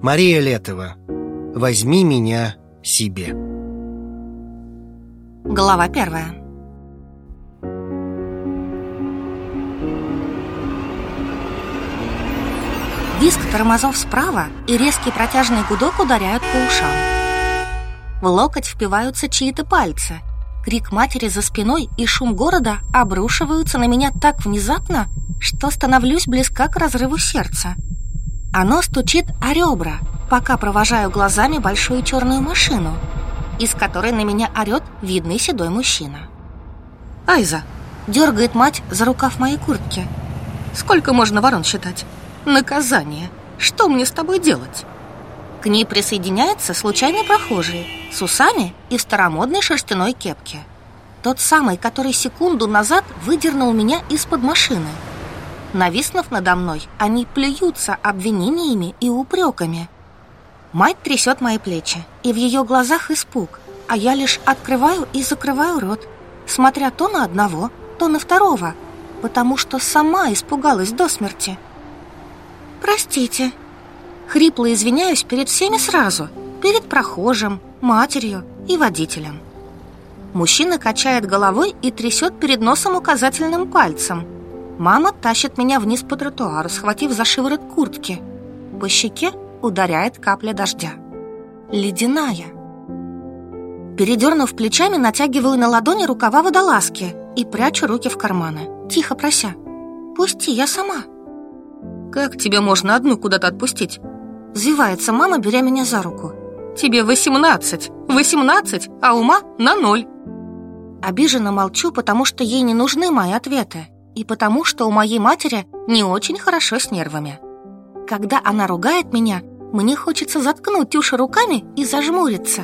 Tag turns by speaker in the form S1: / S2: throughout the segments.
S1: Мария Летова «Возьми меня себе»
S2: Глава первая Виск тормозов справа и резкий протяжный гудок ударяют по ушам. В локоть впиваются чьи-то пальцы. Крик матери за спиной и шум города обрушиваются на меня так внезапно, что становлюсь близка к разрыву сердца. Оно стучит о ребра, пока провожаю глазами большую черную машину, из которой на меня орет видный седой мужчина. «Айза!» — дергает мать за рукав моей куртки. «Сколько можно ворон считать? Наказание! Что мне с тобой делать?» К ней присоединяется случайный прохожий с усами и в старомодной шерстяной кепке. Тот самый, который секунду назад выдернул меня из-под машины — Нависнув надо мной, они плюются обвинениями и упреками. Мать трясет мои плечи, и в ее глазах испуг, а я лишь открываю и закрываю рот, смотря то на одного, то на второго, потому что сама испугалась до смерти. «Простите», Хрипло извиняюсь перед всеми сразу, перед прохожим, матерью и водителем. Мужчина качает головой и трясет перед носом указательным пальцем – Мама тащит меня вниз по тротуару, схватив за шиворот куртки. По щеке ударяет капля дождя. Ледяная. Передернув плечами, натягиваю на ладони рукава водолазки и прячу руки в карманы, тихо прося. «Пусти, я сама». «Как тебе можно одну куда-то отпустить?» Взвивается мама, беря меня за руку. «Тебе восемнадцать! Восемнадцать, а ума на ноль!» Обиженно молчу, потому что ей не нужны мои ответы и потому, что у моей матери не очень хорошо с нервами. Когда она ругает меня, мне хочется заткнуть уши руками и зажмуриться.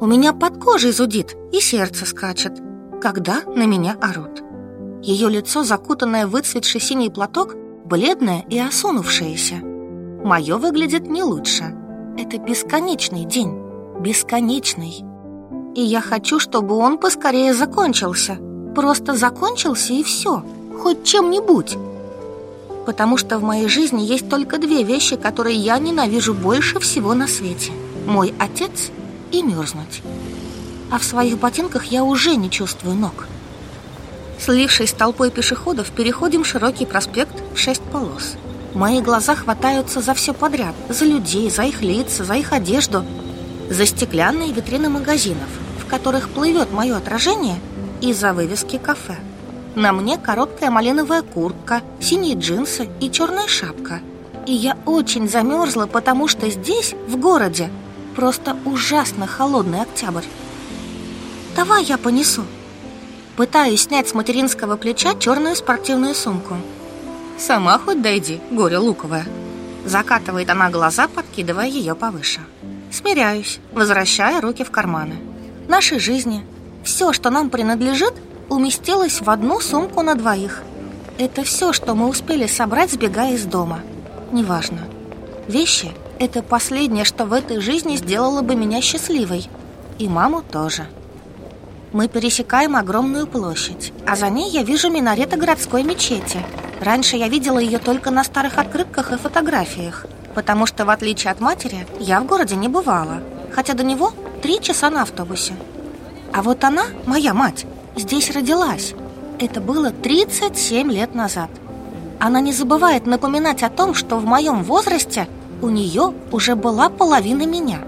S2: У меня под кожей зудит и сердце скачет, когда на меня орут. Ее лицо, закутанное в выцветший синий платок, бледное и осунувшееся. Мое выглядит не лучше. Это бесконечный день, бесконечный. И я хочу, чтобы он поскорее закончился. Просто закончился и все хоть чем-нибудь. Потому что в моей жизни есть только две вещи, которые я ненавижу больше всего на свете. Мой отец и мерзнуть. А в своих ботинках я уже не чувствую ног. Слившись с толпой пешеходов, переходим широкий проспект в шесть полос. Мои глаза хватаются за все подряд. За людей, за их лица, за их одежду. За стеклянные витрины магазинов, в которых плывет мое отражение, и за вывески кафе. На мне короткая малиновая куртка, синие джинсы и черная шапка. И я очень замерзла, потому что здесь, в городе, просто ужасно холодный октябрь. Давай я понесу. Пытаюсь снять с материнского плеча черную спортивную сумку. Сама хоть дойди, горе луковая. Закатывает она глаза, подкидывая ее повыше. Смиряюсь, возвращая руки в карманы. Нашей жизни, все, что нам принадлежит – уместилась в одну сумку на двоих. Это все, что мы успели собрать, сбегая из дома. Неважно. Вещи – это последнее, что в этой жизни сделало бы меня счастливой. И маму тоже. Мы пересекаем огромную площадь, а за ней я вижу минареты городской мечети. Раньше я видела ее только на старых открытках и фотографиях, потому что, в отличие от матери, я в городе не бывала, хотя до него три часа на автобусе. А вот она, моя мать, здесь родилась. Это было 37 лет назад. Она не забывает напоминать о том, что в моем возрасте у нее уже была половина меня.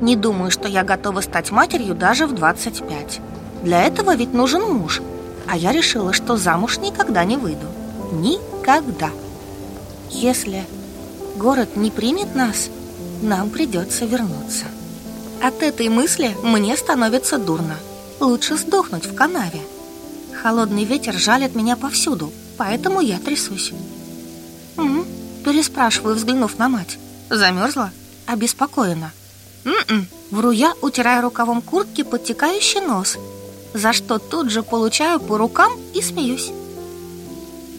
S2: Не думаю, что я готова стать матерью даже в 25. Для этого ведь нужен муж. А я решила, что замуж никогда не выйду. Никогда. Если город не примет нас, нам придется вернуться. От этой мысли мне становится дурно. Лучше сдохнуть в канаве. Холодный ветер жалит меня повсюду, поэтому я трясусь. «М-м», переспрашиваю, взглянув на мать. Замерзла? Обеспокоена. «М-м», вру я, утирая рукавом куртки подтекающий нос, за что тут же получаю по рукам и смеюсь.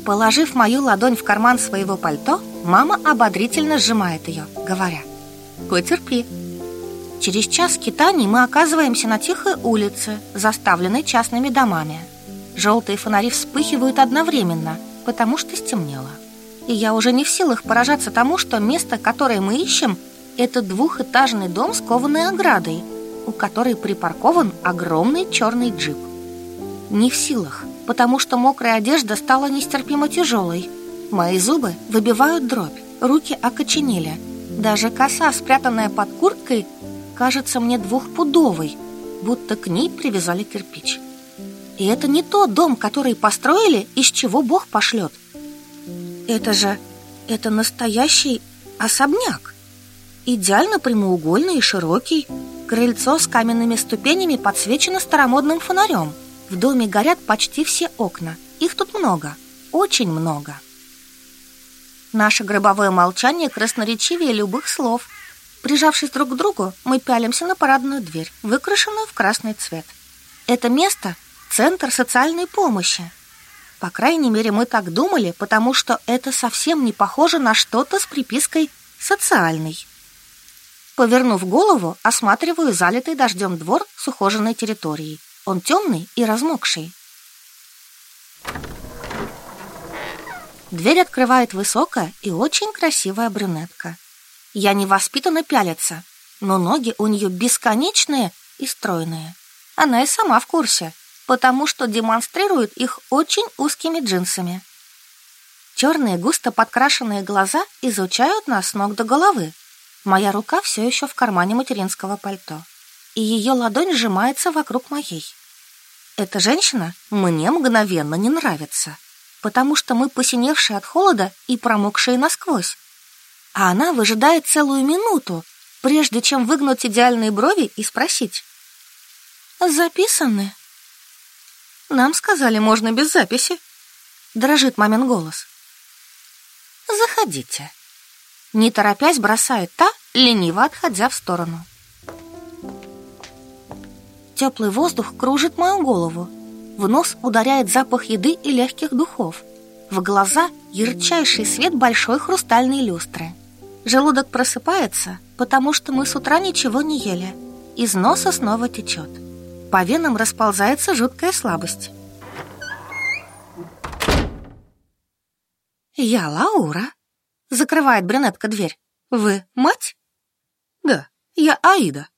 S2: Положив мою ладонь в карман своего пальто, мама ободрительно сжимает ее, говоря «Потерпи, Через час скитаний мы оказываемся на тихой улице, заставленной частными домами. Желтые фонари вспыхивают одновременно, потому что стемнело. И я уже не в силах поражаться тому, что место, которое мы ищем, Это двухэтажный дом с кованой оградой, у которой припаркован огромный черный джип. Не в силах, потому что мокрая одежда стала нестерпимо тяжелой. Мои зубы выбивают дробь, руки окоченели. Даже коса, спрятанная под курткой, кажется мне двухпудовой, будто к ней привязали кирпич. И это не тот дом, который построили, из чего Бог пошлет. Это же... это настоящий особняк. Идеально прямоугольный и широкий. Крыльцо с каменными ступенями подсвечено старомодным фонарем. В доме горят почти все окна. Их тут много. Очень много. Наше гробовое молчание красноречивее любых слов. Прижавшись друг к другу, мы пялимся на парадную дверь, выкрашенную в красный цвет. Это место — центр социальной помощи. По крайней мере, мы так думали, потому что это совсем не похоже на что-то с припиской «социальный». Повернув голову, осматриваю залитый дождем двор с ухоженной территорией. Он темный и размокший. Дверь открывает высокая и очень красивая брюнетка. Я не воспитана пялиться, но ноги у нее бесконечные и стройные. Она и сама в курсе, потому что демонстрирует их очень узкими джинсами. Черные густо подкрашенные глаза изучают нас с ног до головы. Моя рука все еще в кармане материнского пальто, и ее ладонь сжимается вокруг моей. Эта женщина мне мгновенно не нравится, потому что мы посиневшие от холода и промокшие насквозь. А она выжидает целую минуту, прежде чем выгнуть идеальные брови и спросить. «Записаны?» «Нам сказали, можно без записи», — дрожит мамин голос. «Заходите», не торопясь бросает та, лениво отходя в сторону. Теплый воздух кружит мою голову. В нос ударяет запах еды и легких духов. В глаза ярчайший свет большой хрустальной люстры. Желудок просыпается, потому что мы с утра ничего не ели. Из носа снова течет. По венам расползается жуткая слабость. «Я Лаура», Закрывает брюнетка дверь. Вы мать? Да, я Аида.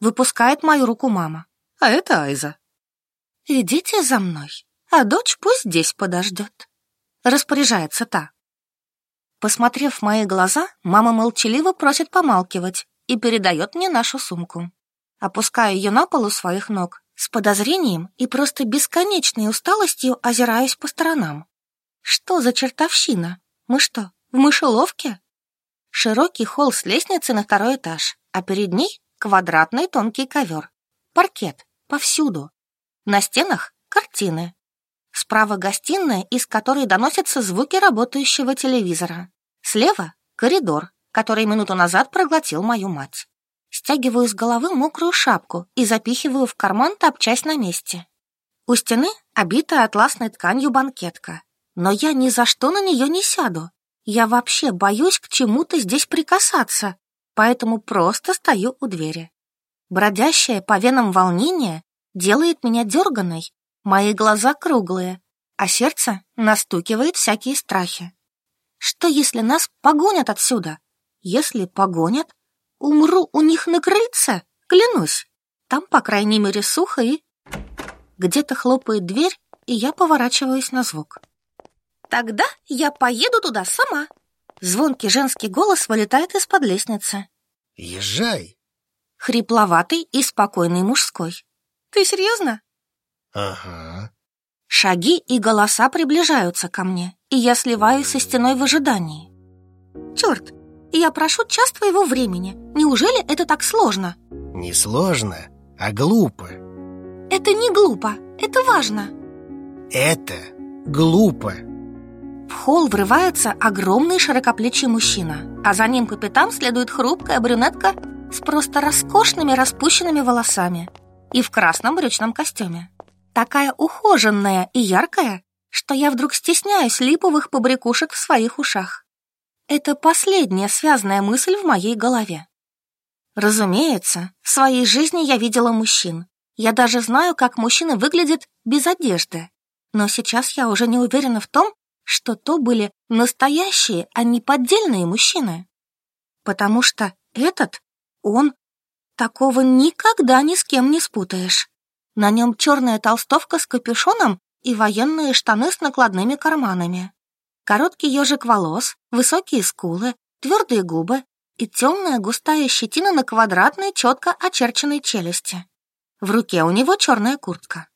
S2: Выпускает мою руку мама. А это Айза. Идите за мной, а дочь пусть здесь подождет. Распоряжается та. Посмотрев в мои глаза, мама молчаливо просит помалкивать и передает мне нашу сумку. Опускаю ее на пол у своих ног, с подозрением и просто бесконечной усталостью озираюсь по сторонам. Что за чертовщина? Мы что, в мышеловке? Широкий холл с лестницей на второй этаж, а перед ней квадратный тонкий ковер. Паркет. Повсюду. На стенах картины. Справа гостиная, из которой доносятся звуки работающего телевизора. Слева коридор, который минуту назад проглотил мою мать. Стягиваю с головы мокрую шапку и запихиваю в карман топчась на месте. У стены обита атласной тканью банкетка, но я ни за что на нее не сяду. Я вообще боюсь к чему-то здесь прикасаться, поэтому просто стою у двери. Бродящее по венам волнение делает меня дерганой, мои глаза круглые, а сердце настукивает всякие страхи. Что, если нас погонят отсюда? Если погонят, умру у них на крыльце, клянусь. Там, по крайней мере, сухо и... Где-то хлопает дверь, и я поворачиваюсь на звук. Тогда я поеду туда сама. Звонкий женский голос вылетает из-под лестницы.
S1: Езжай.
S2: Хрипловатый и спокойный мужской. Ты серьезно?
S1: Ага.
S2: Шаги и голоса приближаются ко мне, и я сливаюсь со стеной в ожидании. Черт, я прошу час твоего времени. Неужели это так сложно?
S1: Не сложно, а глупо.
S2: Это не глупо, это важно.
S1: Это глупо.
S2: В холл врывается огромный широкоплечий мужчина, а за ним по пятам следует хрупкая брюнетка с просто роскошными распущенными волосами и в красном брючном костюме. Такая ухоженная и яркая, что я вдруг стесняюсь липовых побрякушек в своих ушах. Это последняя связанная мысль в моей голове. Разумеется, в своей жизни я видела мужчин. Я даже знаю, как мужчины выглядят без одежды. Но сейчас я уже не уверена в том, что то были настоящие, а не поддельные мужчины. Потому что Этот, он, такого никогда ни с кем не спутаешь. На нем черная толстовка с капюшоном и военные штаны с накладными карманами. Короткий ежик волос, высокие скулы, твердые губы и темная густая щетина на квадратной, четко очерченной челюсти. В руке у него черная куртка.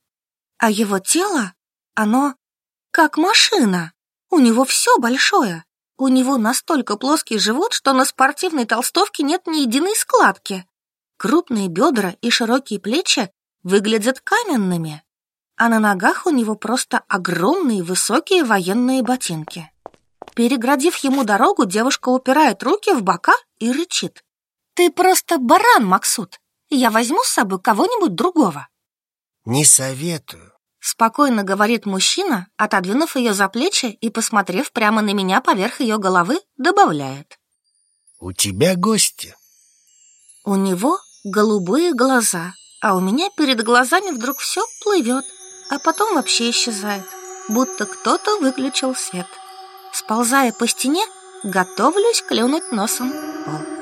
S2: А его тело, оно как машина. У него все большое. У него настолько плоский живот, что на спортивной толстовке нет ни единой складки. Крупные бедра и широкие плечи выглядят каменными а на ногах у него просто огромные высокие военные ботинки. Переградив ему дорогу, девушка упирает руки в бока и рычит. «Ты просто баран, Максут! Я возьму с собой кого-нибудь другого!»
S1: «Не советую», —
S2: спокойно говорит мужчина, отодвинув ее за плечи и, посмотрев прямо на меня поверх ее головы, добавляет.
S1: «У тебя гости».
S2: У него голубые глаза, а у меня перед глазами вдруг все плывет а потом вообще исчезает, будто кто-то выключил свет. Сползая по стене, готовлюсь клюнуть носом пол.